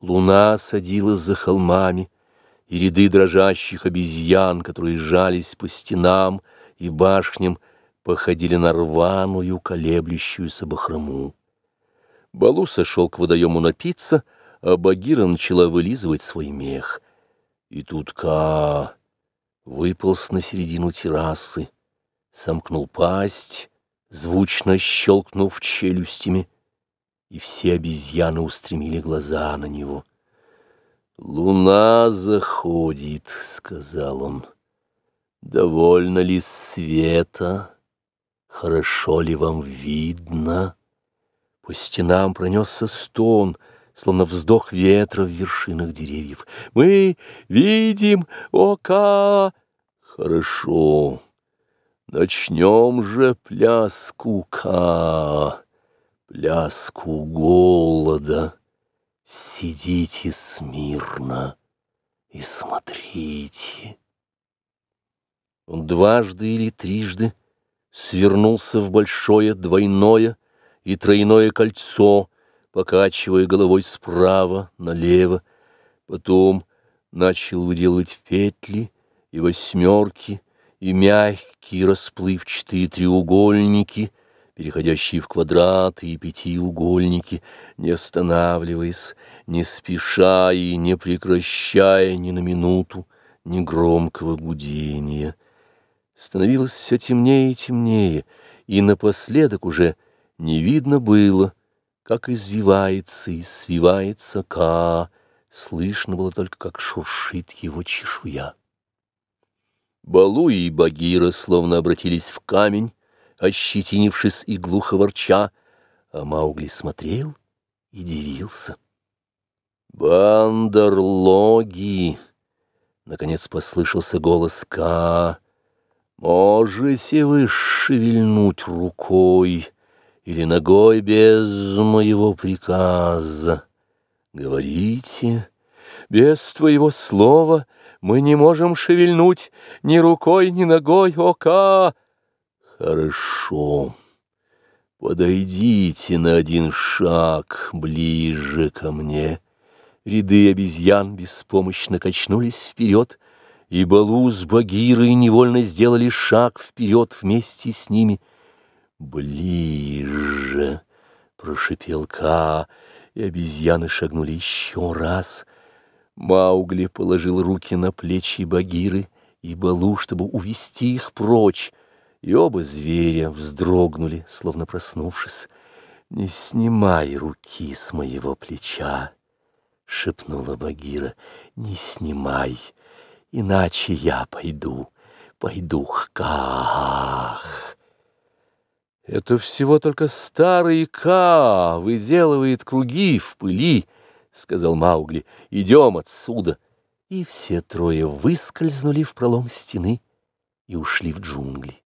Луна садилась за холмами, и ряды дрожащих обезьян, которые жались по стенам и башням, походили на рваную, колеблющуюся бахрому. Балу сошел к водоему напиться, а Багира начала вылизывать свой мех. И тут Ка выполз на середину террасы, сомкнул пасть, звучно щелкнув челюстями, и все обезьяны устремили глаза на него. «Луна заходит», — сказал он. «Довольно ли света? Хорошо ли вам видно?» По стенам пронесся стон, словно вздох ветра в вершинах деревьев. «Мы видим ока!» «Хорошо, начнем же пляску ка!» Пляску голода. Сидите смирно и смотрите. Он дважды или трижды свернулся в большое двойное и тройное кольцо, покачивая головой справа налево, потом начал выделывать петли и восьмерки, и мягкие расплывчатые треугольники — переходящие в квадраты и пятиугольники, не останавливаясь, не спеша и не прекращая ни на минуту ни громкого гудения. Становилось все темнее и темнее, и напоследок уже не видно было, как извивается и свивается Ка, слышно было только, как шуршит его чешуя. Балу и Багира словно обратились в камень, ощетинившись и глухо ворча, а Маугли смотрел и дивился. «Бандерлоги!» — наконец послышался голос Ка. «Можете вы шевельнуть рукой или ногой без моего приказа? Говорите, без твоего слова мы не можем шевельнуть ни рукой, ни ногой, о Ка!» Хорошо. Подойдите на один шаг ближе ко мне. Ряды обезьян беспомощно качнулись вперед, и Балу с Багирой невольно сделали шаг вперед вместе с ними. «Ближе!» — прошипел Ка, и обезьяны шагнули еще раз. Маугли положил руки на плечи Багиры и Балу, чтобы увести их прочь и оба зверя вздрогнули, словно проснувшись. «Не снимай руки с моего плеча!» — шепнула Багира. «Не снимай, иначе я пойду, пойду к Ках!» «Это всего только старый Ка выделывает круги в пыли», — сказал Маугли. «Идем отсюда!» И все трое выскользнули в пролом стены и ушли в джунгли.